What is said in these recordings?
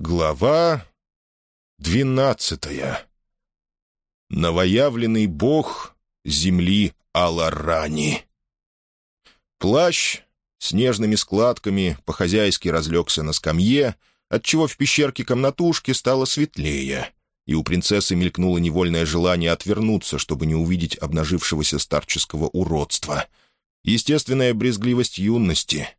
Глава двенадцатая. Новоявленный бог земли Аларани. Плащ с нежными складками по-хозяйски разлегся на скамье, отчего в пещерке комнатушки стало светлее, и у принцессы мелькнуло невольное желание отвернуться, чтобы не увидеть обнажившегося старческого уродства. Естественная брезгливость юности.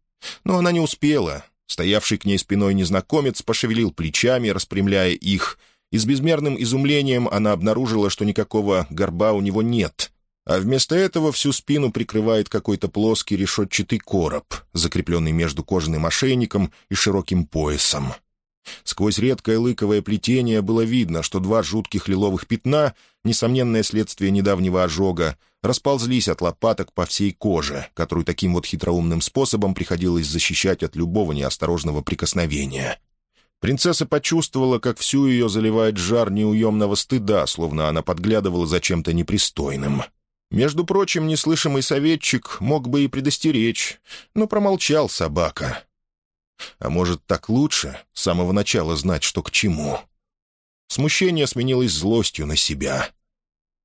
Но она не успела. Стоявший к ней спиной незнакомец пошевелил плечами, распрямляя их, и с безмерным изумлением она обнаружила, что никакого горба у него нет, а вместо этого всю спину прикрывает какой-то плоский решетчатый короб, закрепленный между кожаным ошейником и широким поясом. Сквозь редкое лыковое плетение было видно, что два жутких лиловых пятна, несомненное следствие недавнего ожога, расползлись от лопаток по всей коже, которую таким вот хитроумным способом приходилось защищать от любого неосторожного прикосновения. Принцесса почувствовала, как всю ее заливает жар неуемного стыда, словно она подглядывала за чем-то непристойным. Между прочим, неслышимый советчик мог бы и предостеречь, но промолчал собака. А может, так лучше с самого начала знать, что к чему? Смущение сменилось злостью на себя.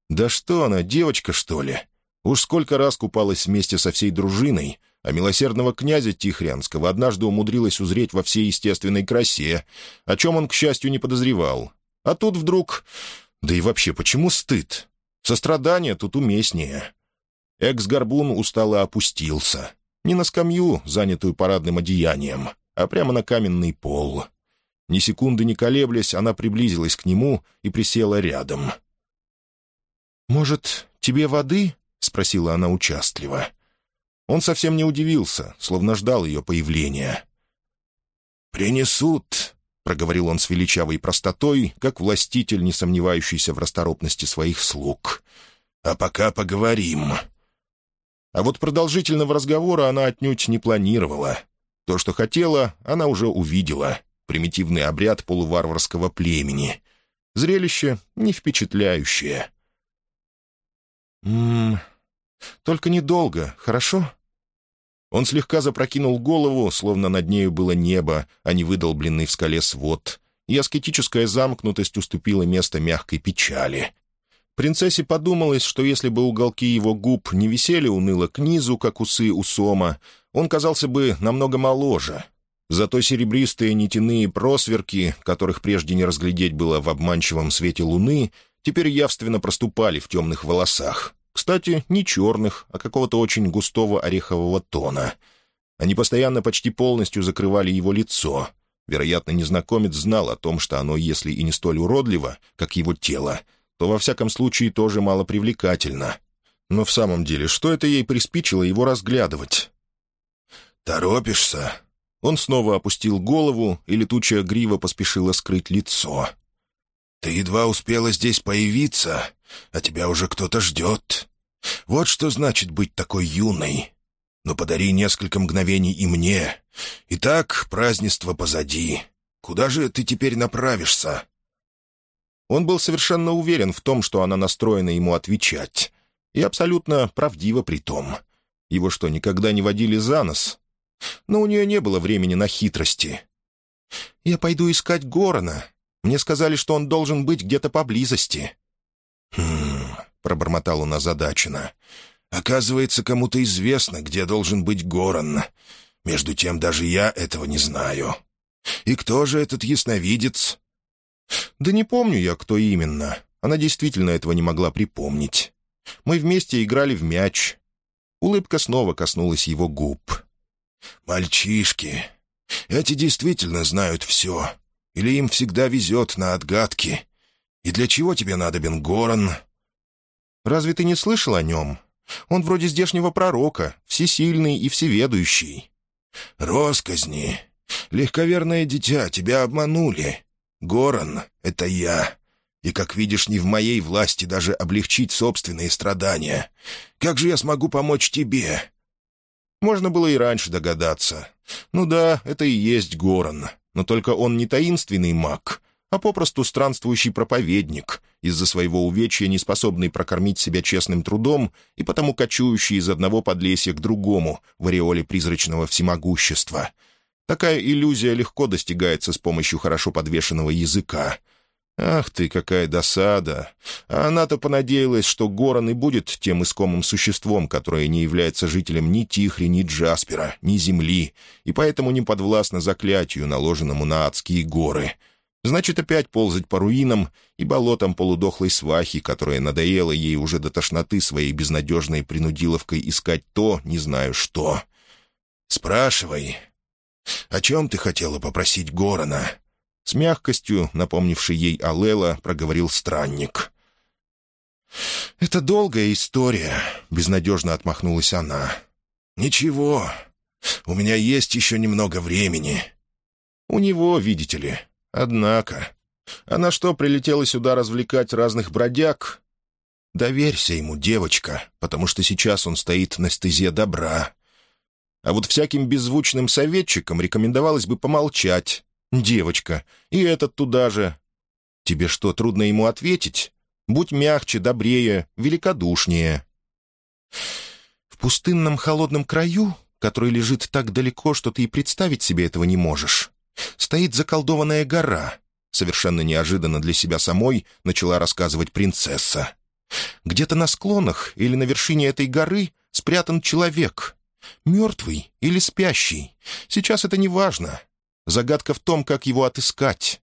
Да что она, девочка, что ли? Уж сколько раз купалась вместе со всей дружиной, а милосердного князя Тихрянского однажды умудрилась узреть во всей естественной красе, о чем он, к счастью, не подозревал. А тут вдруг... Да и вообще, почему стыд? Сострадание тут уместнее. Экс-горбун устало опустился. Не на скамью, занятую парадным одеянием, а прямо на каменный пол. Ни секунды не колеблясь, она приблизилась к нему и присела рядом. «Может, тебе воды?» — спросила она участливо. Он совсем не удивился, словно ждал ее появления. «Принесут», — проговорил он с величавой простотой, как властитель, не сомневающийся в расторопности своих слуг. «А пока поговорим». А вот продолжительного разговора она отнюдь не планировала. То, что хотела, она уже увидела. Примитивный обряд полуварварского племени. Зрелище не впечатляющее. «М-м, только недолго, хорошо?» Он слегка запрокинул голову, словно над нею было небо, а не выдолбленный в скале свод, и аскетическая замкнутость уступила место мягкой печали. Принцессе подумалось, что если бы уголки его губ не висели уныло к низу, как усы у сома, он казался бы намного моложе. Зато серебристые нитяные просверки, которых прежде не разглядеть было в обманчивом свете луны, теперь явственно проступали в темных волосах. Кстати, не черных, а какого-то очень густого орехового тона. Они постоянно почти полностью закрывали его лицо. Вероятно, незнакомец знал о том, что оно, если и не столь уродливо, как его тело, то во всяком случае тоже мало привлекательно. Но в самом деле, что это ей приспичило его разглядывать? «Торопишься?» Он снова опустил голову, и летучая грива поспешила скрыть лицо. «Ты едва успела здесь появиться, а тебя уже кто-то ждет. Вот что значит быть такой юной. Но подари несколько мгновений и мне. Итак, празднество позади. Куда же ты теперь направишься?» Он был совершенно уверен в том, что она настроена ему отвечать. И абсолютно правдиво при том. Его что, никогда не водили за нос? Но у нее не было времени на хитрости. «Я пойду искать Горона. Мне сказали, что он должен быть где-то поблизости». «Хм...» — пробормотал он озадаченно. «Оказывается, кому-то известно, где должен быть Горон. Между тем, даже я этого не знаю. И кто же этот ясновидец?» «Да не помню я, кто именно. Она действительно этого не могла припомнить. Мы вместе играли в мяч». Улыбка снова коснулась его губ. «Мальчишки, эти действительно знают все. Или им всегда везет на отгадки. И для чего тебе надобен Горан?» «Разве ты не слышал о нем? Он вроде здешнего пророка, всесильный и всеведущий». «Росказни. Легковерное дитя, тебя обманули. Горан — это я. И, как видишь, не в моей власти даже облегчить собственные страдания. Как же я смогу помочь тебе?» Можно было и раньше догадаться. Ну да, это и есть Горан, но только он не таинственный маг, а попросту странствующий проповедник, из-за своего увечья не способный прокормить себя честным трудом и потому кочующий из одного подлесья к другому в ореоле призрачного всемогущества. Такая иллюзия легко достигается с помощью хорошо подвешенного языка. Ах ты, какая досада! А она-то понадеялась, что Горан и будет тем искомым существом, которое не является жителем ни Тихри, ни Джаспера, ни Земли, и поэтому не подвластно заклятию, наложенному на адские горы. Значит, опять ползать по руинам и болотам полудохлой свахи, которая надоела ей уже до тошноты своей безнадежной принудиловкой искать то, не знаю что. «Спрашивай, о чем ты хотела попросить Горана?» С мягкостью, напомнивший ей Алела, проговорил странник. «Это долгая история», — безнадежно отмахнулась она. «Ничего, у меня есть еще немного времени». «У него, видите ли. Однако. Она что, прилетела сюда развлекать разных бродяг?» «Доверься ему, девочка, потому что сейчас он стоит на стезе добра». А вот всяким беззвучным советчикам рекомендовалось бы помолчать, «Девочка, и этот туда же». «Тебе что, трудно ему ответить? Будь мягче, добрее, великодушнее». «В пустынном холодном краю, который лежит так далеко, что ты и представить себе этого не можешь, стоит заколдованная гора», совершенно неожиданно для себя самой начала рассказывать принцесса. «Где-то на склонах или на вершине этой горы спрятан человек. Мертвый или спящий. Сейчас это не важно. Загадка в том, как его отыскать.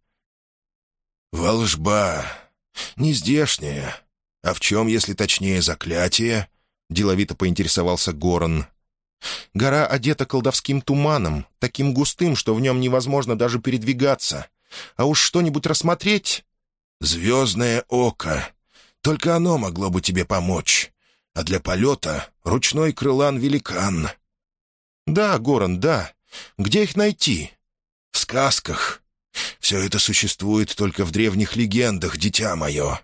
«Волжба. Нездешняя. А в чем, если точнее, заклятие?» — деловито поинтересовался Горан. «Гора одета колдовским туманом, таким густым, что в нем невозможно даже передвигаться. А уж что-нибудь рассмотреть...» «Звездное око. Только оно могло бы тебе помочь. А для полета — ручной крылан-великан». «Да, Горан, да. Где их найти?» в сказках. Все это существует только в древних легендах, дитя мое».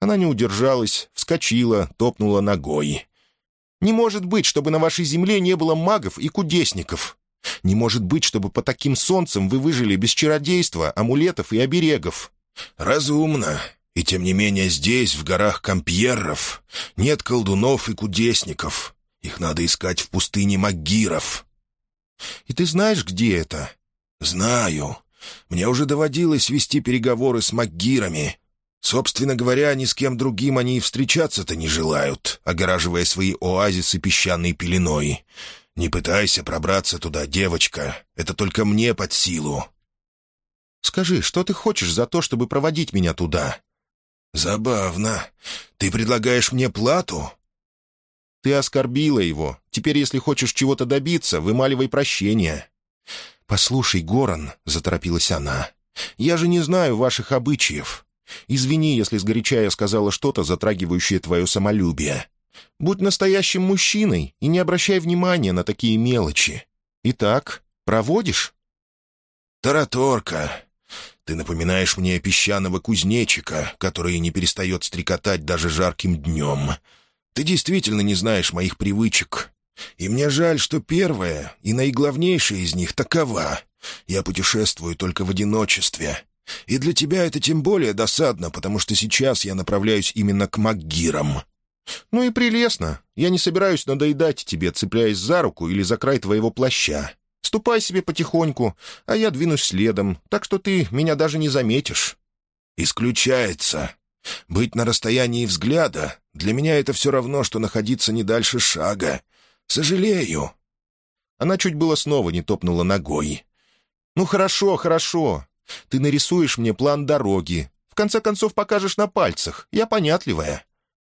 Она не удержалась, вскочила, топнула ногой. «Не может быть, чтобы на вашей земле не было магов и кудесников. Не может быть, чтобы по таким солнцам вы выжили без чародейства, амулетов и оберегов». «Разумно. И тем не менее здесь, в горах Кампьерров, нет колдунов и кудесников. Их надо искать в пустыне Магиров». «И ты знаешь, где это?» «Знаю. Мне уже доводилось вести переговоры с Макгирами. Собственно говоря, ни с кем другим они и встречаться-то не желают, огораживая свои оазисы песчаной пеленой. Не пытайся пробраться туда, девочка. Это только мне под силу». «Скажи, что ты хочешь за то, чтобы проводить меня туда?» «Забавно. Ты предлагаешь мне плату?» «Ты оскорбила его. Теперь, если хочешь чего-то добиться, вымаливай прощение». «Послушай, Горан», — заторопилась она, — «я же не знаю ваших обычаев. Извини, если сгоряча я сказала что-то, затрагивающее твое самолюбие. Будь настоящим мужчиной и не обращай внимания на такие мелочи. Итак, проводишь?» «Тараторка, ты напоминаешь мне песчаного кузнечика, который не перестает стрекотать даже жарким днем. Ты действительно не знаешь моих привычек. И мне жаль, что первая и наиглавнейшая из них такова. Я путешествую только в одиночестве. И для тебя это тем более досадно, потому что сейчас я направляюсь именно к Макгирам». «Ну и прелестно. Я не собираюсь надоедать тебе, цепляясь за руку или за край твоего плаща. Ступай себе потихоньку, а я двинусь следом, так что ты меня даже не заметишь». «Исключается. Быть на расстоянии взгляда — для меня это все равно, что находиться не дальше шага. «Сожалею». Она чуть было снова не топнула ногой. «Ну хорошо, хорошо. Ты нарисуешь мне план дороги. В конце концов покажешь на пальцах. Я понятливая».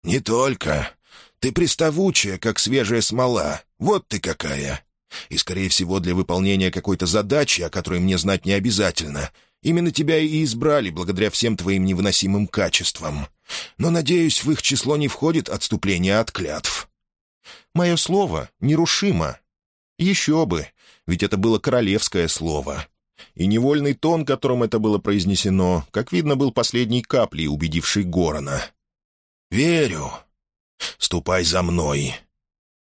«Не только. Ты приставучая, как свежая смола. Вот ты какая. И, скорее всего, для выполнения какой-то задачи, о которой мне знать не обязательно, именно тебя и избрали благодаря всем твоим невыносимым качествам. Но, надеюсь, в их число не входит отступление от клятв». Мое слово нерушимо. Еще бы, ведь это было королевское слово. И невольный тон, которым это было произнесено, как видно, был последней каплей, убедившей Горона. «Верю. Ступай за мной».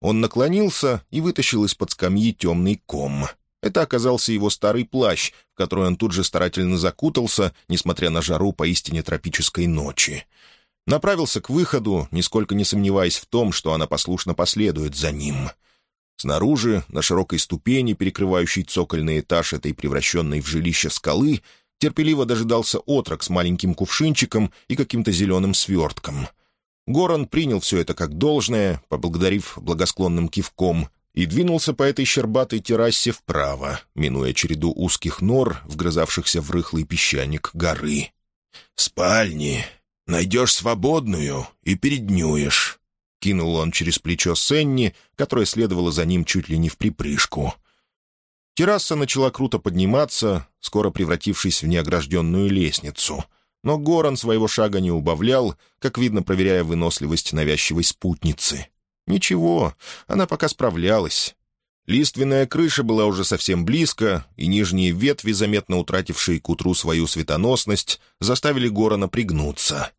Он наклонился и вытащил из-под скамьи темный ком. Это оказался его старый плащ, в который он тут же старательно закутался, несмотря на жару поистине тропической ночи направился к выходу, нисколько не сомневаясь в том, что она послушно последует за ним. Снаружи, на широкой ступени, перекрывающей цокольный этаж этой превращенной в жилище скалы, терпеливо дожидался отрок с маленьким кувшинчиком и каким-то зеленым свертком. Горан принял все это как должное, поблагодарив благосклонным кивком, и двинулся по этой щербатой террасе вправо, минуя череду узких нор, вгрызавшихся в рыхлый песчаник горы. «Спальни. Найдешь свободную и переднюешь», — кинул он через плечо Сенни, которая следовала за ним чуть ли не в припрыжку. Терраса начала круто подниматься, скоро превратившись в неогражденную лестницу. Но Горан своего шага не убавлял, как видно, проверяя выносливость навязчивой спутницы. Ничего, она пока справлялась. Лиственная крыша была уже совсем близко, и нижние ветви, заметно утратившие к утру свою светоносность, заставили Горана пригнуться.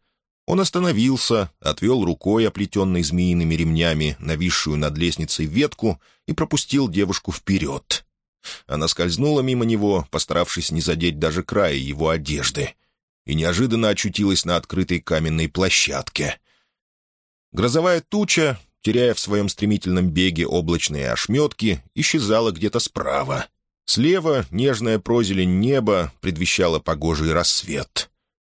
Он остановился, отвел рукой, оплетенной змеиными ремнями, нависшую над лестницей ветку, и пропустил девушку вперед. Она скользнула мимо него, постаравшись не задеть даже края его одежды, и неожиданно очутилась на открытой каменной площадке. Грозовая туча, теряя в своем стремительном беге облачные ошметки, исчезала где-то справа. Слева нежная прозелень неба предвещала погожий рассвет.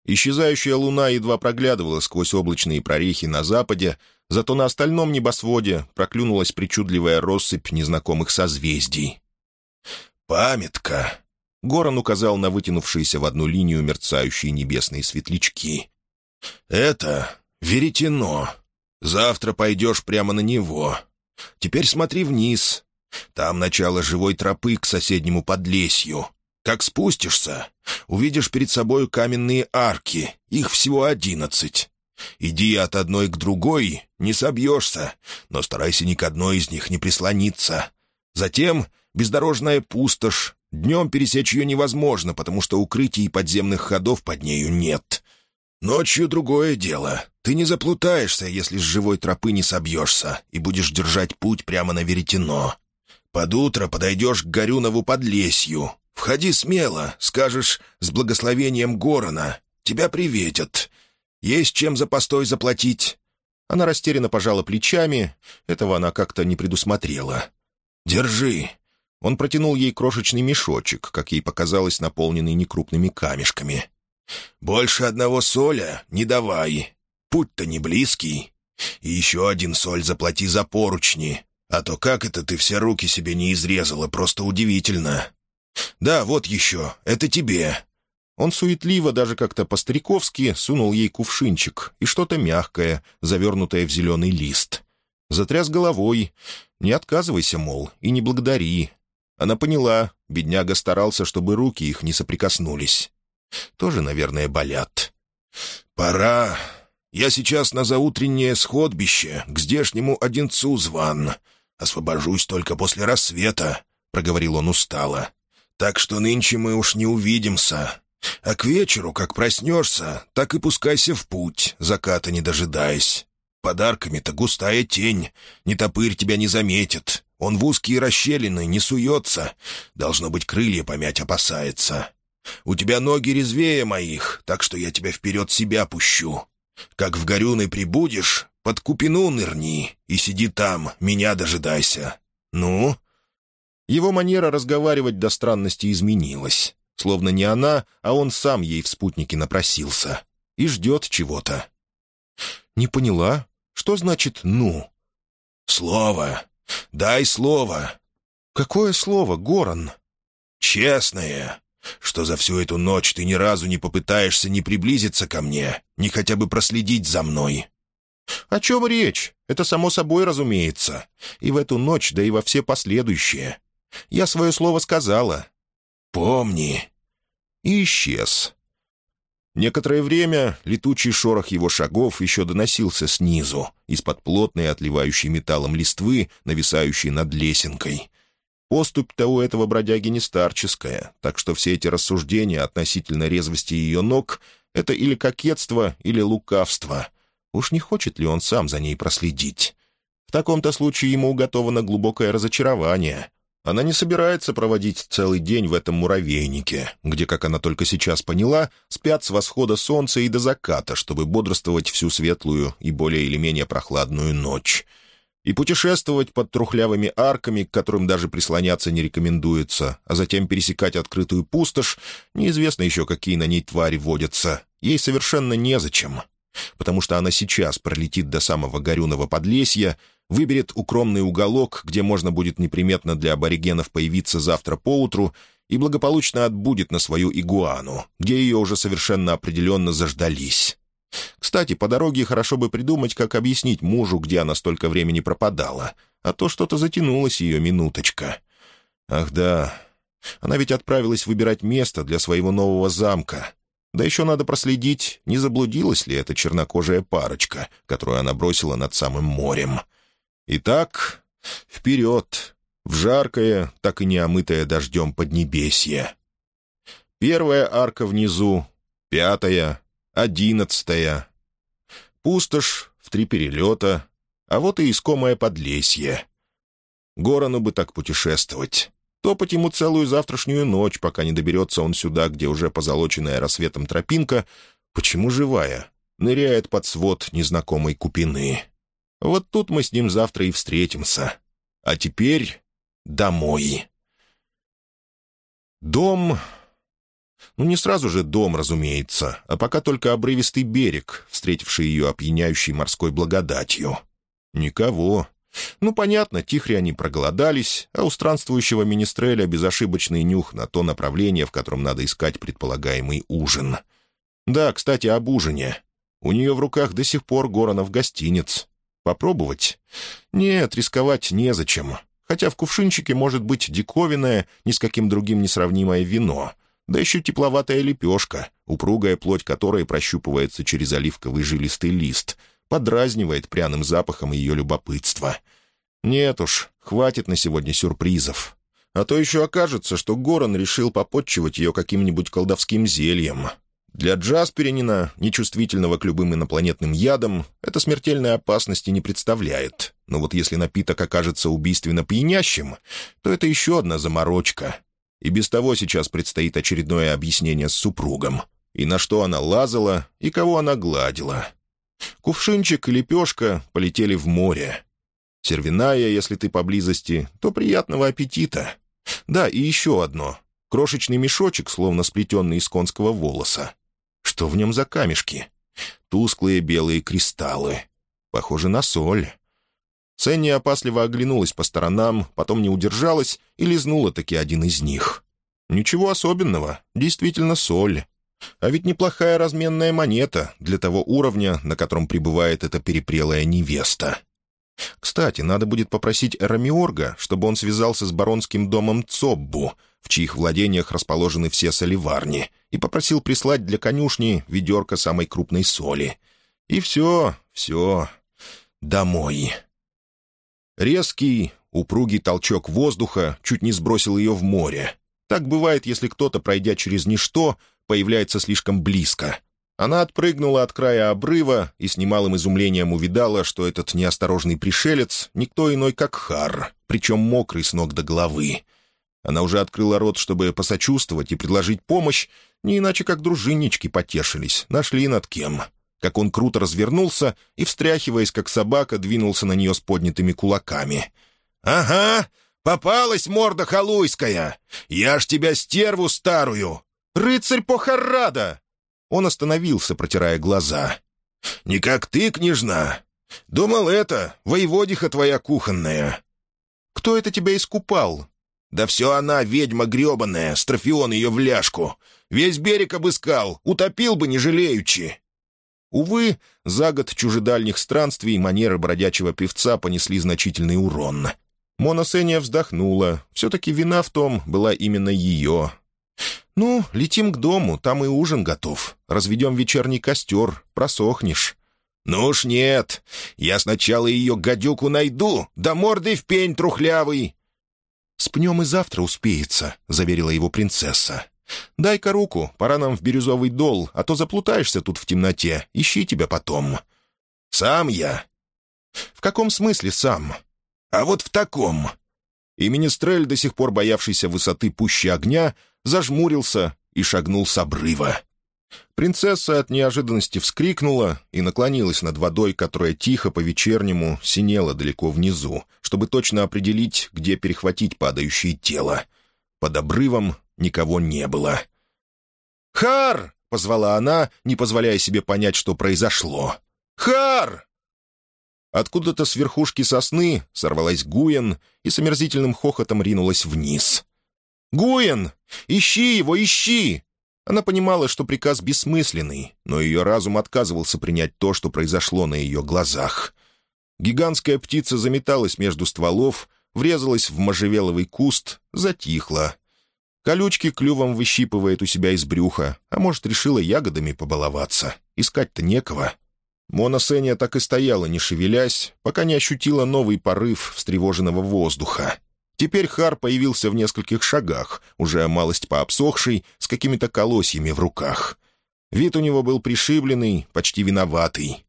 Исчезающая луна едва проглядывала сквозь облачные прорехи на западе, зато на остальном небосводе проклюнулась причудливая россыпь незнакомых созвездий. «Памятка!» — Горан указал на вытянувшиеся в одну линию мерцающие небесные светлячки. «Это веретено. Завтра пойдешь прямо на него. Теперь смотри вниз. Там начало живой тропы к соседнему подлесью. Как спустишься, увидишь перед собой каменные арки. Их всего одиннадцать. Иди от одной к другой, не собьешься, но старайся ни к одной из них не прислониться. Затем бездорожная пустошь. Днем пересечь ее невозможно, потому что укрытий и подземных ходов под нею нет. Ночью другое дело. Ты не заплутаешься, если с живой тропы не собьешься, и будешь держать путь прямо на веретено. Под утро подойдешь к Горюнову подлесью. Входи смело, скажешь «с благословением Горона». Тебя приветят. Есть чем за постой заплатить». Она растерянно пожала плечами. Этого она как-то не предусмотрела. «Держи». Он протянул ей крошечный мешочек, как ей показалось, наполненный некрупными камешками. «Больше одного соля не давай. Путь-то не близкий. И еще один соль заплати за поручни. А то как это ты все руки себе не изрезала, просто удивительно. Да, вот еще, это тебе». Он суетливо, даже как-то по-стариковски, сунул ей кувшинчик и что-то мягкое, завернутое в зеленый лист. Затряс головой. «Не отказывайся, мол, и не благодари». Она поняла, бедняга старался, чтобы руки их не соприкоснулись. Тоже, наверное, болят. «Пора. Я сейчас на заутреннее сходбище, к здешнему Одинцу зван. Освобожусь только после рассвета», — проговорил он устало. «Так что нынче мы уж не увидимся. А к вечеру, как проснешься, так и пускайся в путь, заката не дожидаясь. Подарками-то густая тень, не топырь тебя не заметит. Он в узкие расщелины не суется, должно быть, крылья помять опасается. У тебя ноги резвее моих, так что я тебя вперед себя пущу. Как в горюны прибудешь, под купину нырни и сиди там, меня дожидайся. Ну?» Его манера разговаривать до странности изменилась. Словно не она, а он сам ей в спутнике напросился. И ждет чего-то. «Не поняла? Что значит «ну»?» «Слово. Дай слово». «Какое слово, Горан?» «Честное что за всю эту ночь ты ни разу не попытаешься ни приблизиться ко мне, ни хотя бы проследить за мной». «О чем речь? Это само собой разумеется. И в эту ночь, да и во все последующие. Я свое слово сказала». «Помни». И исчез. Некоторое время летучий шорох его шагов еще доносился снизу, из-под плотной, отливающей металлом листвы, нависающей над лесенкой. Поступь-то у этого бродяги не старческая, так что все эти рассуждения относительно резвости ее ног — это или кокетство, или лукавство. Уж не хочет ли он сам за ней проследить? В таком-то случае ему уготовано глубокое разочарование. Она не собирается проводить целый день в этом муравейнике, где, как она только сейчас поняла, спят с восхода солнца и до заката, чтобы бодрствовать всю светлую и более или менее прохладную ночь. И путешествовать под трухлявыми арками, к которым даже прислоняться не рекомендуется, а затем пересекать открытую пустошь, неизвестно еще, какие на ней твари водятся, ей совершенно незачем. Потому что она сейчас пролетит до самого горюного подлесья, выберет укромный уголок, где можно будет неприметно для аборигенов появиться завтра поутру, и благополучно отбудет на свою игуану, где ее уже совершенно определенно заждались. Кстати, по дороге хорошо бы придумать, как объяснить мужу, где она столько времени пропадала, а то что-то затянулась ее минуточка. Ах да, она ведь отправилась выбирать место для своего нового замка. Да еще надо проследить, не заблудилась ли эта чернокожая парочка, которую она бросила над самым морем. Итак, вперед, в жаркое, так и не омытое дождем поднебесье. Первая арка внизу, пятая, одиннадцатая. Пустошь в три перелета, а вот и искомое подлесье. Горону бы так путешествовать. Топать ему целую завтрашнюю ночь, пока не доберется он сюда, где уже позолоченная рассветом тропинка, почему живая, ныряет под свод незнакомой купины. Вот тут мы с ним завтра и встретимся. А теперь домой. Дом ну, не сразу же дом, разумеется, а пока только обрывистый берег, встретивший ее опьяняющей морской благодатью. Никого. Ну, понятно, тихри они проголодались, а у странствующего министреля безошибочный нюх на то направление, в котором надо искать предполагаемый ужин. Да, кстати, об ужине. У нее в руках до сих пор Горанов гостиниц. Попробовать? Нет, рисковать незачем. Хотя в кувшинчике может быть диковинное, ни с каким другим несравнимое вино — да еще тепловатая лепешка, упругая плоть которой прощупывается через оливковый жилистый лист, подразнивает пряным запахом ее любопытства. Нет уж, хватит на сегодня сюрпризов. А то еще окажется, что Горан решил попотчевать ее каким-нибудь колдовским зельем. Для Джасперинина, нечувствительного к любым инопланетным ядам, это смертельной опасности не представляет. Но вот если напиток окажется убийственно пьянящим, то это еще одна заморочка — и без того сейчас предстоит очередное объяснение с супругом. И на что она лазала, и кого она гладила. Кувшинчик и лепешка полетели в море. Сервиная, если ты поблизости, то приятного аппетита. Да, и еще одно. Крошечный мешочек, словно сплетенный из конского волоса. Что в нем за камешки? Тусклые белые кристаллы. Похоже на соль. Ценни опасливо оглянулась по сторонам, потом не удержалась и лизнула таки один из них. Ничего особенного, действительно соль. А ведь неплохая разменная монета для того уровня, на котором пребывает эта перепрелая невеста. Кстати, надо будет попросить Эрамиорга, чтобы он связался с баронским домом Цоббу, в чьих владениях расположены все соливарни, и попросил прислать для конюшни ведерко самой крупной соли. И все, все, домой. Резкий, упругий толчок воздуха чуть не сбросил ее в море. Так бывает, если кто-то, пройдя через ничто, появляется слишком близко. Она отпрыгнула от края обрыва и с немалым изумлением увидала, что этот неосторожный пришелец — никто иной, как Хар, причем мокрый с ног до головы. Она уже открыла рот, чтобы посочувствовать и предложить помощь, не иначе как дружиннички потешились, нашли над кем как он круто развернулся и, встряхиваясь, как собака, двинулся на нее с поднятыми кулаками. «Ага, попалась морда халуйская! Я ж тебя стерву старую! Рыцарь Похарада!» Он остановился, протирая глаза. «Не как ты, княжна! Думал, это воеводиха твоя кухонная!» «Кто это тебя искупал?» «Да все она, ведьма гребаная, строфион ее в ляжку! Весь берег обыскал, утопил бы, не жалеючи!» Увы, за год чужедальних странствий манеры бродячего певца понесли значительный урон. Моносения вздохнула. Все-таки вина в том была именно ее. «Ну, летим к дому, там и ужин готов. Разведем вечерний костер, просохнешь». «Ну уж нет. Я сначала ее гадюку найду, да мордой в пень трухлявый». «С пнем и завтра успеется», — заверила его принцесса. «Дай-ка руку, пора нам в бирюзовый дол, а то заплутаешься тут в темноте. Ищи тебя потом». «Сам я». «В каком смысле сам?» «А вот в таком». И Министрель, до сих пор боявшийся высоты пущи огня, зажмурился и шагнул с обрыва. Принцесса от неожиданности вскрикнула и наклонилась над водой, которая тихо по-вечернему синела далеко внизу, чтобы точно определить, где перехватить падающее тело. Под обрывом никого не было. «Хар!» — позвала она, не позволяя себе понять, что произошло. «Хар!» Откуда-то с верхушки сосны сорвалась Гуен и с омерзительным хохотом ринулась вниз. «Гуен! Ищи его, ищи!» Она понимала, что приказ бессмысленный, но ее разум отказывался принять то, что произошло на ее глазах. Гигантская птица заметалась между стволов, врезалась в можжевеловый куст, затихла. Колючки клювом выщипывает у себя из брюха, а может, решила ягодами побаловаться. Искать-то некого. Мона Сеня так и стояла, не шевелясь, пока не ощутила новый порыв встревоженного воздуха. Теперь Хар появился в нескольких шагах, уже малость пообсохший, с какими-то колосьями в руках. Вид у него был пришибленный, почти виноватый.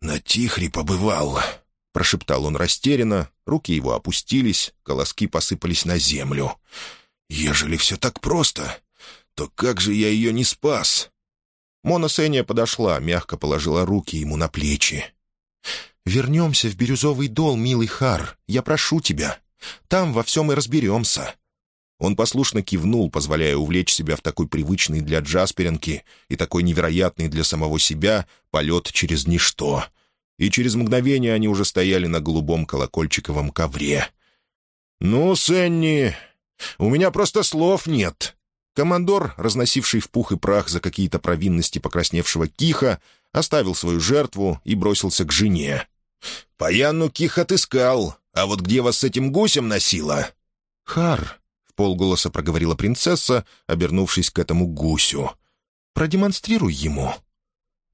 «На Тихре побывал», — прошептал он растерянно, руки его опустились, колоски посыпались на землю. «Ежели все так просто, то как же я ее не спас?» Мона Сеня подошла, мягко положила руки ему на плечи. «Вернемся в Бирюзовый дол, милый Хар, я прошу тебя. Там во всем и разберемся». Он послушно кивнул, позволяя увлечь себя в такой привычный для Джасперинки и такой невероятный для самого себя полет через ничто. И через мгновение они уже стояли на голубом колокольчиковом ковре. «Ну, Сенни, у меня просто слов нет». Командор, разносивший в пух и прах за какие-то провинности покрасневшего Киха, оставил свою жертву и бросился к жене. «Паяну Ких отыскал. А вот где вас с этим гусем носило?» «Хар», — в полголоса проговорила принцесса, обернувшись к этому гусю. «Продемонстрируй ему».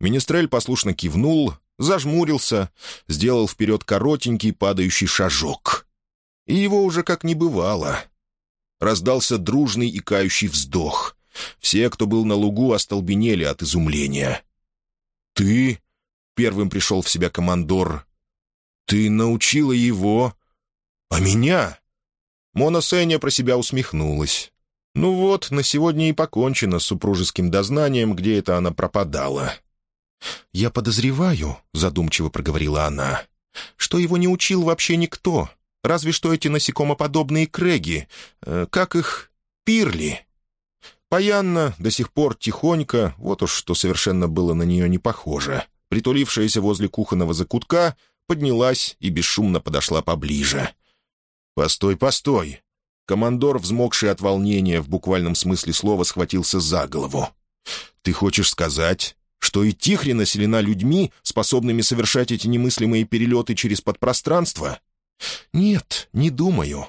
Министрель послушно кивнул, зажмурился, сделал вперед коротенький падающий шажок. И его уже как не бывало. Раздался дружный и кающий вздох. Все, кто был на лугу, остолбенели от изумления. «Ты?» — первым пришел в себя командор. «Ты научила его? А меня?» Мона Сеня про себя усмехнулась. «Ну вот, на сегодня и покончено с супружеским дознанием, где это она пропадала». «Я подозреваю», — задумчиво проговорила она, — «что его не учил вообще никто, разве что эти насекомоподобные креги, э, как их, пирли». Паянна до сих пор тихонько, вот уж что совершенно было на нее не похоже, притулившаяся возле кухонного закутка, поднялась и бесшумно подошла поближе. «Постой, постой!» Командор, взмокший от волнения, в буквальном смысле слова, схватился за голову. «Ты хочешь сказать, что и Тихри населена людьми, способными совершать эти немыслимые перелеты через подпространство?» «Нет, не думаю.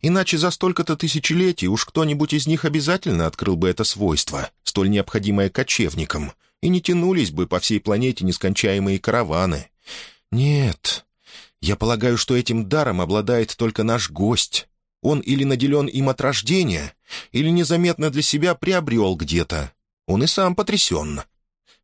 Иначе за столько-то тысячелетий уж кто-нибудь из них обязательно открыл бы это свойство, столь необходимое кочевникам, и не тянулись бы по всей планете нескончаемые караваны. «Нет. Я полагаю, что этим даром обладает только наш гость. Он или наделен им от рождения, или незаметно для себя приобрел где-то. Он и сам потрясен».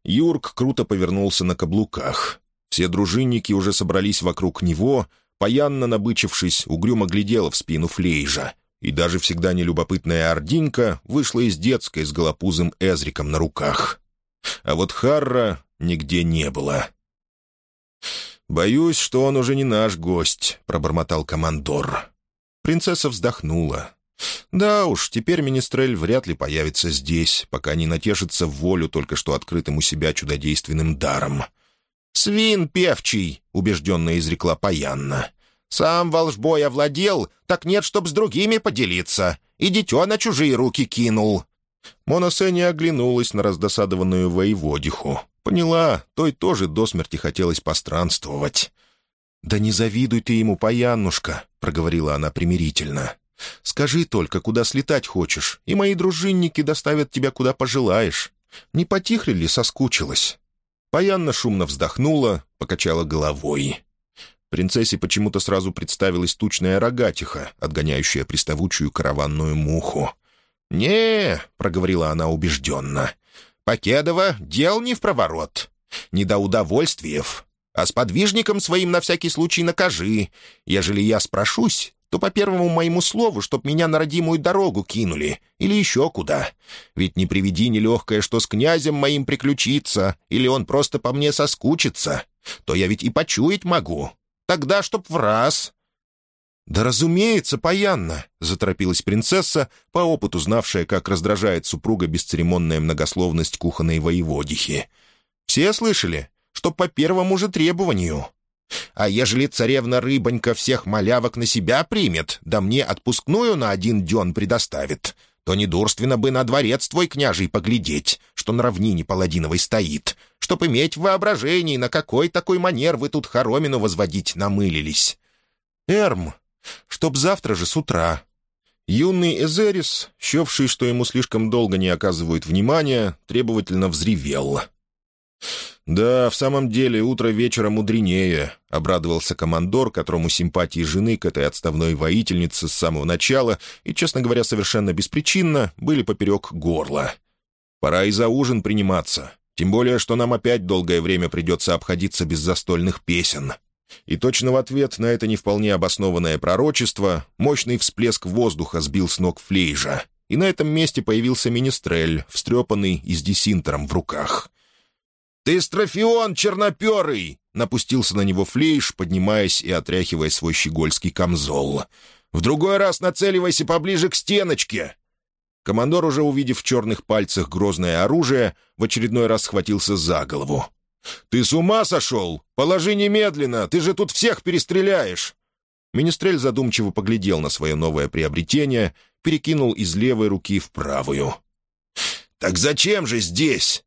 Юрк круто повернулся на каблуках. Все дружинники уже собрались вокруг него, паянно набычившись, угрюмо глядела в спину Флейжа, и даже всегда нелюбопытная Ординка вышла из детской с голопузым Эзриком на руках. А вот Харра нигде не было. «Боюсь, что он уже не наш гость», — пробормотал командор. Принцесса вздохнула. «Да уж, теперь Министрель вряд ли появится здесь, пока не натешится волю только что открытым у себя чудодейственным даром». «Свин певчий», — убежденно изрекла Паянна. «Сам волжбой овладел, так нет, чтоб с другими поделиться. И дитё на чужие руки кинул». Моносеня оглянулась на раздосадованную воеводиху. Поняла, той тоже до смерти хотелось постранствовать. «Да не завидуй ты ему, паянушка», — проговорила она примирительно. «Скажи только, куда слетать хочешь, и мои дружинники доставят тебя, куда пожелаешь. Не потихли ли соскучилась?» Паянна шумно вздохнула, покачала головой. Принцессе почему-то сразу представилась тучная рогатиха, отгоняющая приставучую караванную муху. «Не», — проговорила она убежденно, Покедова дел не в проворот. Не до удовольствиев. А с подвижником своим на всякий случай накажи. Ежели я спрошусь, то по первому моему слову, чтоб меня на родимую дорогу кинули, или еще куда. Ведь не приведи нелегкое, что с князем моим приключится, или он просто по мне соскучится, то я ведь и почуять могу. Тогда чтоб в раз». «Да разумеется, паянно», — заторопилась принцесса, по опыту знавшая, как раздражает супруга бесцеремонная многословность кухонной воеводихи. «Все слышали, что по первому же требованию. А ежели царевна-рыбонька всех малявок на себя примет, да мне отпускную на один дён предоставит, то недурственно бы на дворец твой княжий поглядеть, что на равнине Паладиновой стоит, чтоб иметь в воображении, на какой такой манер вы тут хоромину возводить намылились. Эрм, чтоб завтра же с утра. Юный Эзерис, счевший, что ему слишком долго не оказывают внимания, требовательно взревел. «Да, в самом деле, утро вечера мудренее», — обрадовался командор, которому симпатии жены к этой отставной воительнице с самого начала и, честно говоря, совершенно беспричинно были поперек горла. «Пора и за ужин приниматься, тем более, что нам опять долгое время придется обходиться без застольных песен». И точно в ответ на это не вполне обоснованное пророчество мощный всплеск воздуха сбил с ног Флейжа, и на этом месте появился министрель, встрепанный и с десинтером в руках — «Ты строфион черноперый!» — напустился на него Флейш, поднимаясь и отряхивая свой щегольский камзол. «В другой раз нацеливайся поближе к стеночке!» Командор, уже увидев в черных пальцах грозное оружие, в очередной раз схватился за голову. «Ты с ума сошел? Положи немедленно, ты же тут всех перестреляешь!» Министрель задумчиво поглядел на свое новое приобретение, перекинул из левой руки в правую. «Так зачем же здесь?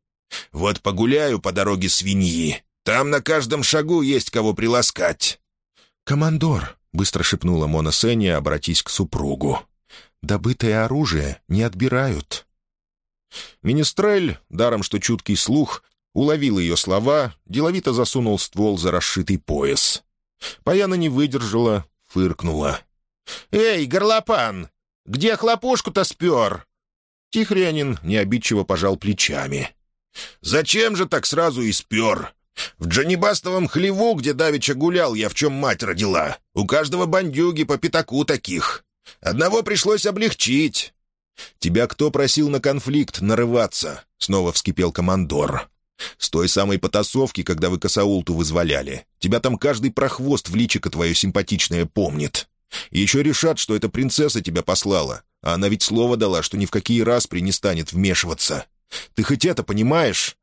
Вот погуляю по дороге свиньи. Там на каждом шагу есть кого приласкать». «Командор», — быстро шепнула Мона Сеня, обратись к супругу. «Добытое оружие не отбирают». Министрель, даром что чуткий слух, уловил ее слова, деловито засунул ствол за расшитый пояс. Паяна не выдержала, фыркнула. «Эй, горлопан, где хлопушку-то спер?» Тихрянин необидчиво пожал плечами. Зачем же так сразу и спер? В Джанибастовом хлеву, где давеча гулял, я в чем мать родила. У каждого бандюги по пятаку таких. Одного пришлось облегчить. «Тебя кто просил на конфликт нарываться?» — снова вскипел командор. «С той самой потасовки, когда вы косаулту вызволяли. Тебя там каждый прохвост в личико твое симпатичное помнит. И еще решат, что эта принцесса тебя послала, а она ведь слово дала, что ни в какие распри не станет вмешиваться. Ты хоть это понимаешь?»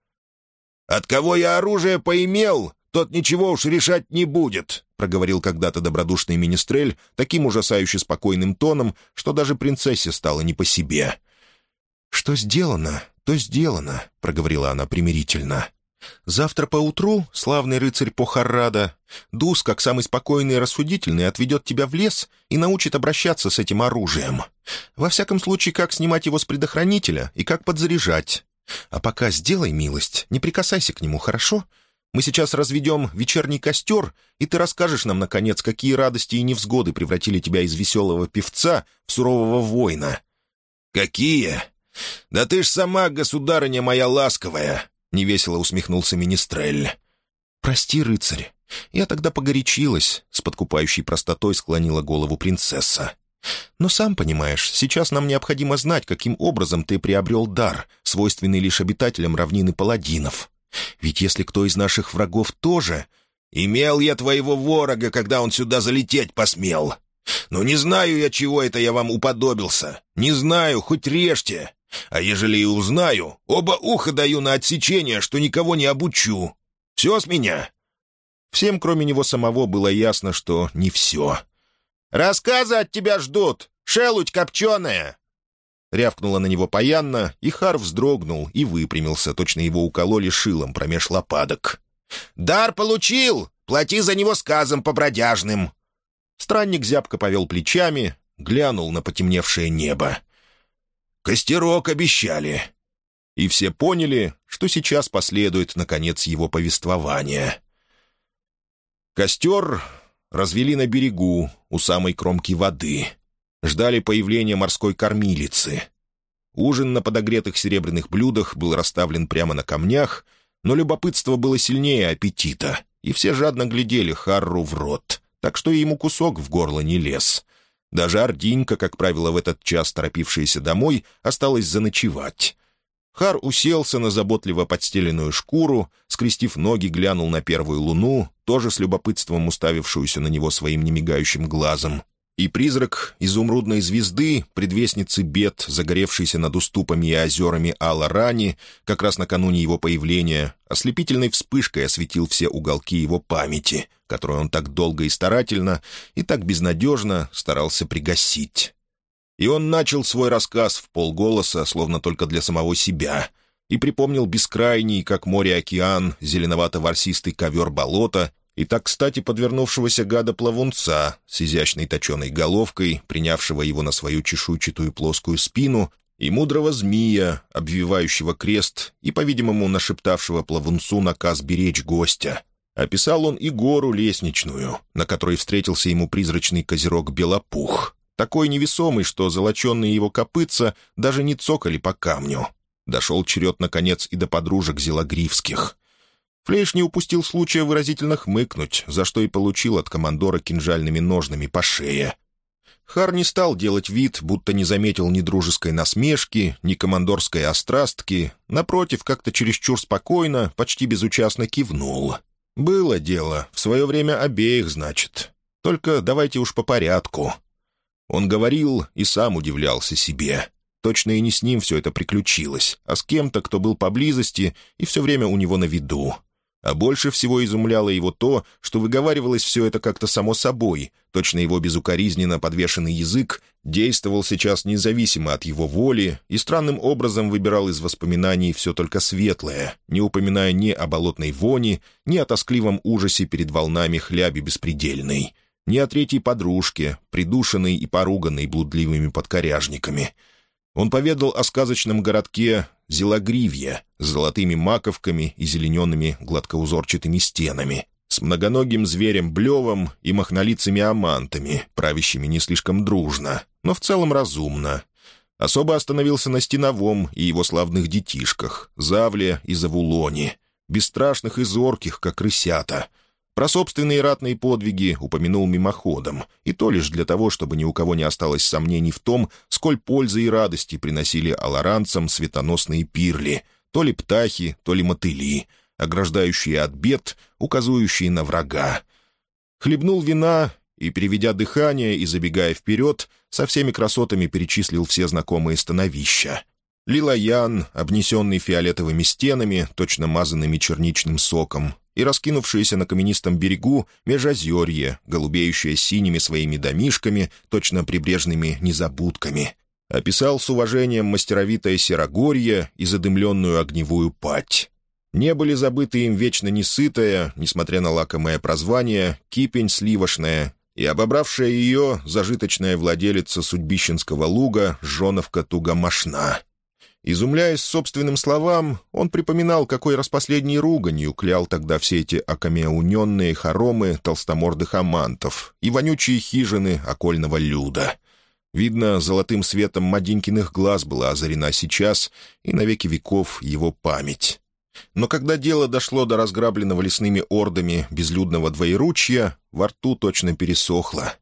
«От кого я оружие поимел, тот ничего уж решать не будет», — проговорил когда-то добродушный министрель таким ужасающе спокойным тоном, что даже принцессе стало не по себе. «Что сделано, то сделано», — проговорила она примирительно. «Завтра поутру, славный рыцарь Похаррада, Дус, как самый спокойный и рассудительный, отведет тебя в лес и научит обращаться с этим оружием. Во всяком случае, как снимать его с предохранителя и как подзаряжать. А пока сделай милость, не прикасайся к нему, хорошо? Мы сейчас разведем вечерний костер, и ты расскажешь нам, наконец, какие радости и невзгоды превратили тебя из веселого певца в сурового воина». «Какие? Да ты ж сама, государыня моя ласковая!» — невесело усмехнулся Министрель. «Прости, рыцарь, я тогда погорячилась», — с подкупающей простотой склонила голову принцесса. «Но сам понимаешь, сейчас нам необходимо знать, каким образом ты приобрел дар, свойственный лишь обитателям равнины паладинов. Ведь если кто из наших врагов тоже...» «Имел я твоего ворога, когда он сюда залететь посмел. Но не знаю я, чего это я вам уподобился. Не знаю, хоть режьте. А ежели и узнаю, оба уха даю на отсечение, что никого не обучу. Все с меня?» Всем, кроме него самого, было ясно, что не все. «Рассказы от тебя ждут! Шелудь копченая!» Рявкнула на него паянна, и Хар вздрогнул и выпрямился, точно его укололи шилом промеж лопаток. «Дар получил! Плати за него сказом побродяжным!» Странник зябко повел плечами, глянул на потемневшее небо. «Костерок обещали!» И все поняли, что сейчас последует, наконец, его повествование. Костер развели на берегу, у самой кромки воды. Ждали появления морской кормилицы. Ужин на подогретых серебряных блюдах был расставлен прямо на камнях, но любопытство было сильнее аппетита, и все жадно глядели Харру в рот, так что ему кусок в горло не лез. Даже Ординька, как правило, в этот час торопившаяся домой, осталась заночевать. Хар уселся на заботливо подстеленную шкуру, скрестив ноги, глянул на первую луну, тоже с любопытством уставившуюся на него своим немигающим глазом. И призрак изумрудной звезды, предвестницы бед, загоревшейся над уступами и озерами Алла Рани, как раз накануне его появления, ослепительной вспышкой осветил все уголки его памяти, которую он так долго и старательно, и так безнадежно старался пригасить. И он начал свой рассказ в полголоса, словно только для самого себя, и припомнил бескрайний, как море-океан, зеленовато-ворсистый ковер болота и так кстати подвернувшегося гада-плавунца с изящной точеной головкой, принявшего его на свою чешуйчатую плоскую спину, и мудрого змея, обвивающего крест и, по-видимому, нашептавшего плавунцу наказ беречь гостя. Описал он и гору лестничную, на которой встретился ему призрачный козерог Белопух, такой невесомый, что золоченные его копытца даже не цокали по камню. Дошел черед, наконец, и до подружек Зелогривских. Флейш не упустил случая выразительно хмыкнуть, за что и получил от командора кинжальными ножными по шее. Хар не стал делать вид, будто не заметил ни дружеской насмешки, ни командорской острастки. Напротив, как-то чересчур спокойно, почти безучастно кивнул. «Было дело. В свое время обеих, значит. Только давайте уж по порядку. Он говорил и сам удивлялся себе. Точно и не с ним все это приключилось, а с кем-то, кто был поблизости и все время у него на виду. А больше всего изумляло его то, что выговаривалось все это как-то само собой. Точно его безукоризненно подвешенный язык действовал сейчас независимо от его воли и странным образом выбирал из воспоминаний все только светлое, не упоминая ни о болотной вони, ни о тоскливом ужасе перед волнами хляби беспредельной ни о третьей подружке, придушенной и поруганной блудливыми подкоряжниками. Он поведал о сказочном городке Зелогривье с золотыми маковками и зелененными гладкоузорчатыми стенами, с многоногим зверем-блевом и махнолицами-амантами, правящими не слишком дружно, но в целом разумно. Особо остановился на Стеновом и его славных детишках, Завле и Завулоне, бесстрашных и зорких, как рысята — про собственные ратные подвиги упомянул мимоходом, и то лишь для того, чтобы ни у кого не осталось сомнений в том, сколь пользы и радости приносили аларанцам светоносные пирли, то ли птахи, то ли мотыли, ограждающие от бед, указывающие на врага. Хлебнул вина и, переведя дыхание и забегая вперед, со всеми красотами перечислил все знакомые становища. Лилаян, обнесенный фиолетовыми стенами, точно мазанными черничным соком, и раскинувшееся на каменистом берегу межозерье, голубеющее синими своими домишками, точно прибрежными незабудками. Описал с уважением мастеровитое серогорье и задымленную огневую пать. Не были забыты им вечно несытая, несмотря на лакомое прозвание, кипень сливошная и обобравшая ее зажиточная владелица судьбищенского луга Жоновка Тугомашна. Изумляясь собственным словам, он припоминал, какой распоследней руганью клял тогда все эти окамеуненные хоромы толстомордых амантов и вонючие хижины окольного люда. Видно, золотым светом Мадинькиных глаз была озарена сейчас и на веки веков его память. Но когда дело дошло до разграбленного лесными ордами безлюдного двоеручья, во рту точно пересохло.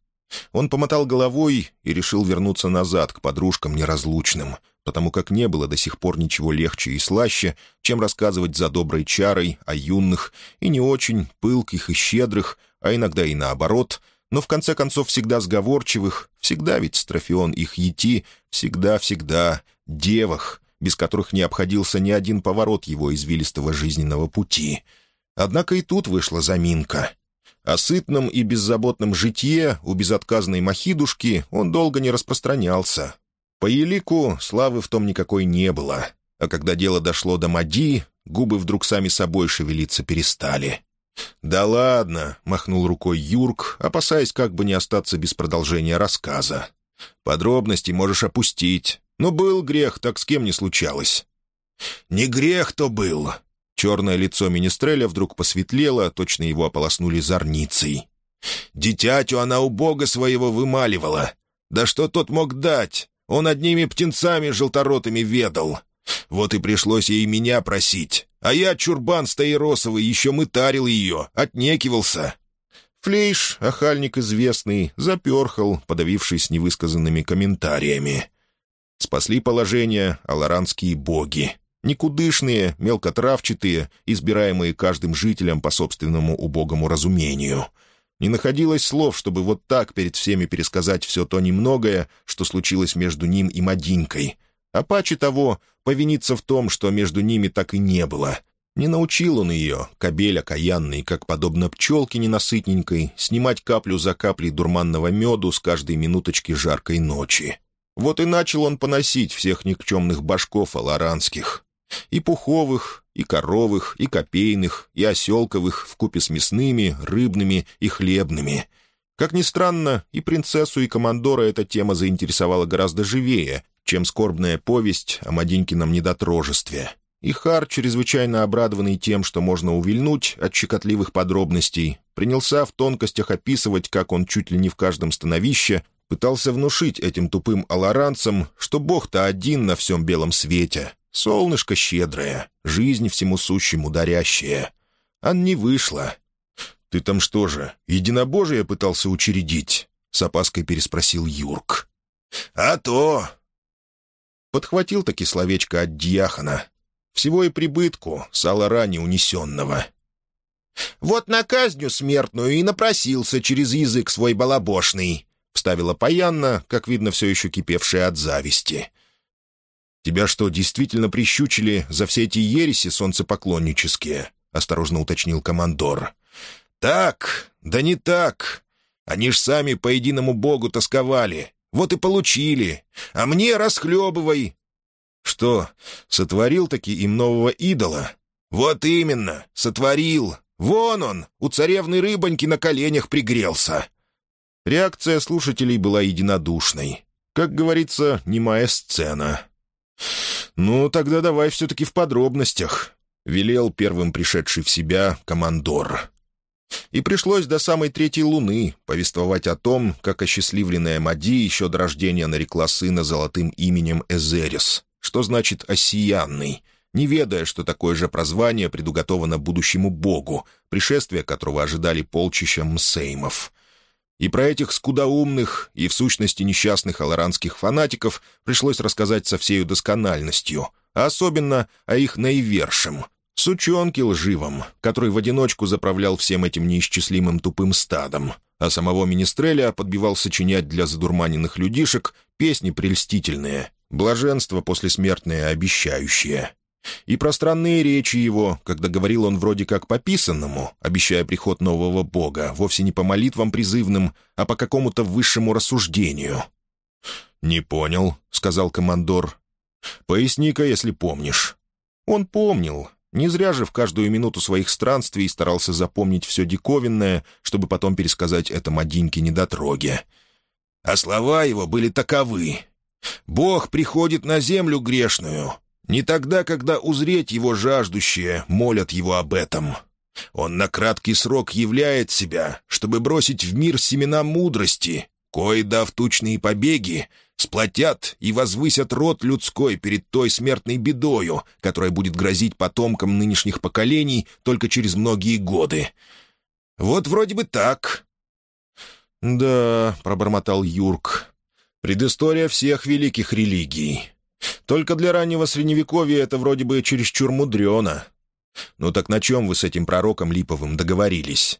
Он помотал головой и решил вернуться назад к подружкам неразлучным — потому как не было до сих пор ничего легче и слаще, чем рассказывать за доброй чарой о юных и не очень пылких и щедрых, а иногда и наоборот, но в конце концов всегда сговорчивых, всегда ведь Строфион их ети, всегда-всегда девах, без которых не обходился ни один поворот его извилистого жизненного пути. Однако и тут вышла заминка. О сытном и беззаботном житье у безотказной махидушки он долго не распространялся, по елику славы в том никакой не было, а когда дело дошло до Мади, губы вдруг сами собой шевелиться перестали. «Да ладно», — махнул рукой Юрк, опасаясь как бы не остаться без продолжения рассказа. «Подробности можешь опустить. Но был грех, так с кем не случалось». «Не грех то был». Черное лицо Министреля вдруг посветлело, точно его ополоснули зорницей. «Дитятю она у бога своего вымаливала. Да что тот мог дать? Он одними птенцами желторотыми ведал. Вот и пришлось ей меня просить. А я, чурбан стаиросовый, еще мытарил ее, отнекивался. Флейш, охальник известный, заперхал, подавившись невысказанными комментариями. Спасли положение аларанские боги. Никудышные, мелкотравчатые, избираемые каждым жителем по собственному убогому разумению. Не находилось слов, чтобы вот так перед всеми пересказать все то немногое, что случилось между ним и Мадинкой. А паче того, повиниться в том, что между ними так и не было. Не научил он ее, кобель окаянный, как подобно пчелке ненасытненькой, снимать каплю за каплей дурманного меду с каждой минуточки жаркой ночи. Вот и начал он поносить всех никчемных башков аларанских. И пуховых, и коровых, и копейных, и оселковых, вкупе с мясными, рыбными и хлебными. Как ни странно, и принцессу, и командора эта тема заинтересовала гораздо живее, чем скорбная повесть о Маденькином недотрожестве. И Хар, чрезвычайно обрадованный тем, что можно увильнуть от щекотливых подробностей, принялся в тонкостях описывать, как он чуть ли не в каждом становище пытался внушить этим тупым аларанцам, что Бог-то один на всем белом свете, Солнышко щедрое, жизнь всему сущему дарящая. А не вышло. «Ты там что же, единобожие пытался учредить?» — с опаской переспросил Юрк. «А то!» Подхватил таки словечко от дьяхона. Всего и прибытку, сала рани унесенного. «Вот на казню смертную и напросился через язык свой балабошный», — вставила Паянна, как видно, все еще кипевшая от зависти. «Тебя что, действительно прищучили за все эти ереси солнцепоклоннические?» — осторожно уточнил командор. «Так, да не так. Они ж сами по единому богу тосковали. Вот и получили. А мне расхлебывай». «Что, сотворил таки им нового идола?» «Вот именно, сотворил. Вон он, у царевны рыбоньки на коленях пригрелся». Реакция слушателей была единодушной. Как говорится, немая сцена. «Ну, тогда давай все-таки в подробностях», — велел первым пришедший в себя командор. И пришлось до самой третьей луны повествовать о том, как осчастливленная Мади еще до рождения нарекла сына золотым именем Эзерис, что значит «осиянный», не ведая, что такое же прозвание предуготовано будущему богу, пришествие которого ожидали полчища мсеймов. И про этих скудоумных и, в сущности, несчастных аларанских фанатиков пришлось рассказать со всею доскональностью, а особенно о их наивершем, сучонке лживом, который в одиночку заправлял всем этим неисчислимым тупым стадом, а самого Министреля подбивал сочинять для задурманенных людишек песни прельстительные, блаженство послесмертное обещающее. И пространные речи его, когда говорил он вроде как по писанному, обещая приход нового бога, вовсе не по молитвам призывным, а по какому-то высшему рассуждению. «Не понял», — сказал командор. «Поясни-ка, если помнишь». Он помнил. Не зря же в каждую минуту своих странствий старался запомнить все диковинное, чтобы потом пересказать это Мадиньке-недотроге. А слова его были таковы. «Бог приходит на землю грешную, не тогда, когда узреть его жаждущие молят его об этом. Он на краткий срок являет себя, чтобы бросить в мир семена мудрости, кои, дав тучные побеги, сплотят и возвысят род людской перед той смертной бедою, которая будет грозить потомкам нынешних поколений только через многие годы. Вот вроде бы так. «Да», — пробормотал Юрк, — «предыстория всех великих религий. Только для раннего Средневековья это вроде бы чересчур мудрено. Ну так на чем вы с этим пророком Липовым договорились?»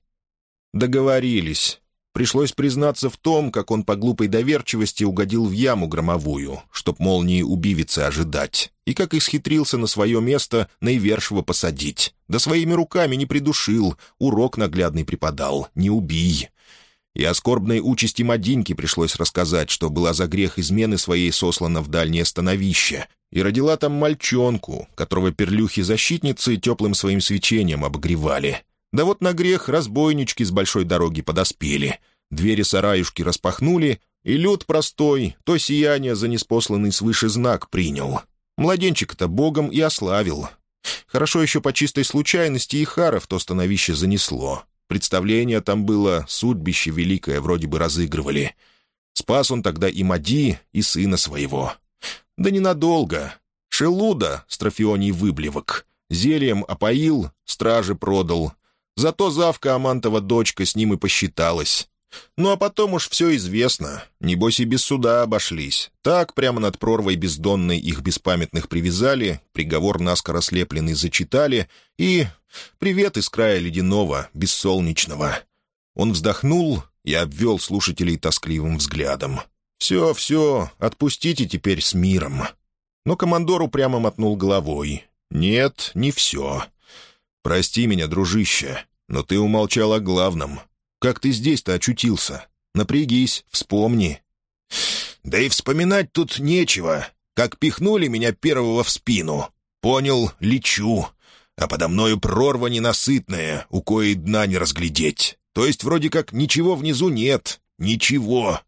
«Договорились. Пришлось признаться в том, как он по глупой доверчивости угодил в яму громовую, чтоб молнии убивицы ожидать, и как исхитрился на свое место наивершего посадить. Да своими руками не придушил, урок наглядный преподал, не убий. И о скорбной участи Мадиньки пришлось рассказать, что была за грех измены своей сослана в дальнее становище, и родила там мальчонку, которого перлюхи-защитницы теплым своим свечением обогревали. Да вот на грех разбойнички с большой дороги подоспели. Двери сараюшки распахнули, и люд простой, то сияние за неспосланный свыше знак принял. Младенчик-то богом и ославил. Хорошо еще по чистой случайности и Хара в то становище занесло. Представление там было, судьбище великое вроде бы разыгрывали. Спас он тогда и Мади, и сына своего. Да ненадолго. Шелуда, строфионий выблевок, зельем опоил, страже продал. Зато завка Амантова дочка с ним и посчиталась. Ну а потом уж все известно. Небось и без суда обошлись. Так прямо над прорвой бездонной их беспамятных привязали, приговор наскоро слепленный зачитали и... Привет из края ледяного, бессолнечного. Он вздохнул и обвел слушателей тоскливым взглядом. «Все, все, отпустите теперь с миром». Но командор упрямо мотнул головой. «Нет, не все. Прости меня, дружище, но ты умолчал о главном. Как ты здесь-то очутился? Напрягись, вспомни». «Да и вспоминать тут нечего. Как пихнули меня первого в спину. Понял, лечу. А подо мною прорва ненасытная, у коей дна не разглядеть. То есть вроде как ничего внизу нет. Ничего.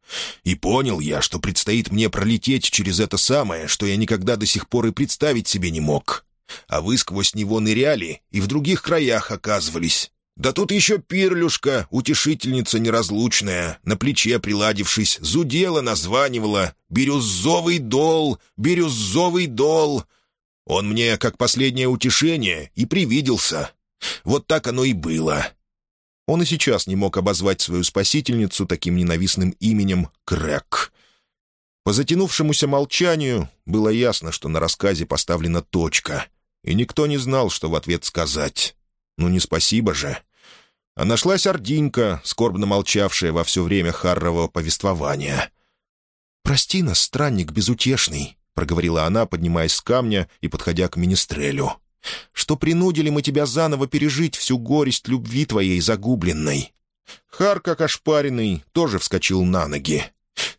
И понял я, что предстоит мне пролететь через это самое, что я никогда до сих пор и представить себе не мог. А вы сквозь него ныряли и в других краях оказывались. Да тут еще пирлюшка, утешительница неразлучная, на плече приладившись, зудела, названивала «Бирюзовый дол! Бирюзовый дол!» Он мне, как последнее утешение, и привиделся. Вот так оно и было. Он и сейчас не мог обозвать свою спасительницу таким ненавистным именем Крэк. По затянувшемуся молчанию было ясно, что на рассказе поставлена точка, и никто не знал, что в ответ сказать. Ну не спасибо же. А нашлась Ординька, скорбно молчавшая во все время Харрового повествования. «Прости нас, странник безутешный», — проговорила она, поднимаясь с камня и подходя к министрелю что принудили мы тебя заново пережить всю горесть любви твоей загубленной». Хар, как ошпаренный, тоже вскочил на ноги.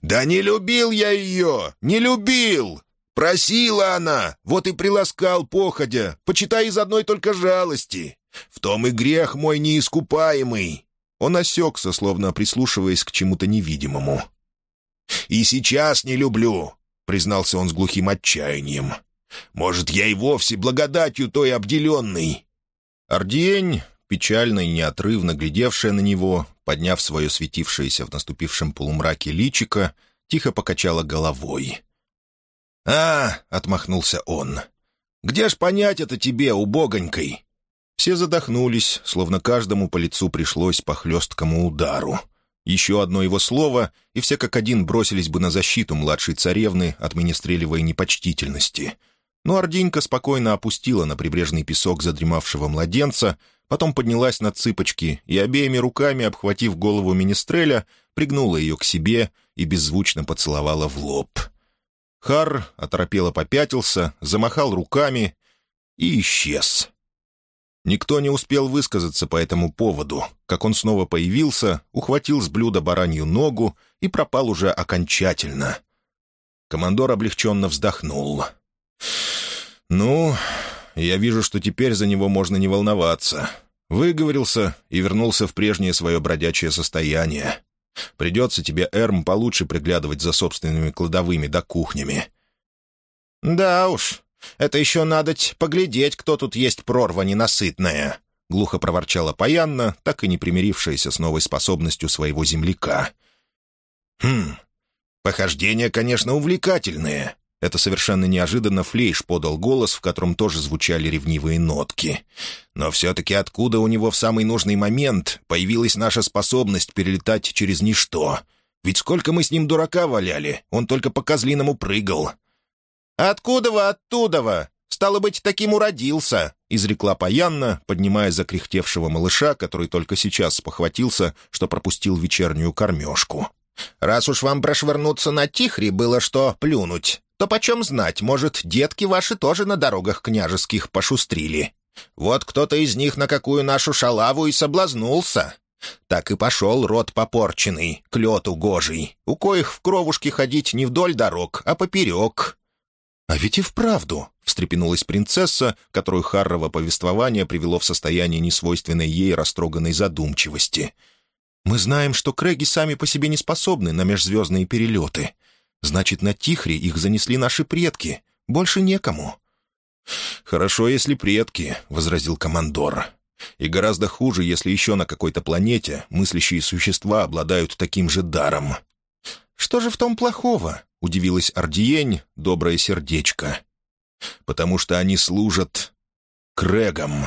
«Да не любил я ее! Не любил! Просила она, вот и приласкал походя, почитай из одной только жалости. В том и грех мой неискупаемый». Он осекся, словно прислушиваясь к чему-то невидимому. «И сейчас не люблю», — признался он с глухим отчаянием. Может, я и вовсе благодатью той обделенный?» Ардиень, печально и неотрывно глядевшая на него, подняв свое светившееся в наступившем полумраке личико, тихо покачала головой. «А!» — отмахнулся он. «Где ж понять это тебе, убогонькой?» Все задохнулись, словно каждому по лицу пришлось по хлесткому удару. Еще одно его слово, и все как один бросились бы на защиту младшей царевны от министрелевой непочтительности — но Орденька спокойно опустила на прибрежный песок задремавшего младенца, потом поднялась на цыпочки и обеими руками, обхватив голову Министреля, пригнула ее к себе и беззвучно поцеловала в лоб. Хар оторопело попятился, замахал руками и исчез. Никто не успел высказаться по этому поводу, как он снова появился, ухватил с блюда баранью ногу и пропал уже окончательно. Командор облегченно вздохнул — «Ну, я вижу, что теперь за него можно не волноваться. Выговорился и вернулся в прежнее свое бродячее состояние. Придется тебе, Эрм, получше приглядывать за собственными кладовыми да кухнями». «Да уж, это еще надо поглядеть, кто тут есть прорва ненасытная», — глухо проворчала Паянна, так и не примирившаяся с новой способностью своего земляка. «Хм, похождения, конечно, увлекательные, это совершенно неожиданно Флейш подал голос, в котором тоже звучали ревнивые нотки. Но все-таки откуда у него в самый нужный момент появилась наша способность перелетать через ничто? Ведь сколько мы с ним дурака валяли, он только по козлиному прыгал. «Откуда вы, оттуда вы? Стало быть, таким уродился», — изрекла Паянна, поднимая закряхтевшего малыша, который только сейчас спохватился, что пропустил вечернюю кормежку. «Раз уж вам прошвырнуться на тихре было что плюнуть, то почем знать, может, детки ваши тоже на дорогах княжеских пошустрили. Вот кто-то из них на какую нашу шалаву и соблазнулся. Так и пошел род попорченный, к лету гожий, у коих в кровушке ходить не вдоль дорог, а поперек». «А ведь и вправду», — встрепенулась принцесса, которую Харрово повествование привело в состояние несвойственной ей растроганной задумчивости. «Мы знаем, что крэги сами по себе не способны на межзвездные перелеты. Значит, на Тихре их занесли наши предки. Больше некому». «Хорошо, если предки», — возразил командор. «И гораздо хуже, если еще на какой-то планете мыслящие существа обладают таким же даром». «Что же в том плохого?» — удивилась Ардиень, доброе сердечко. «Потому что они служат Крэгам».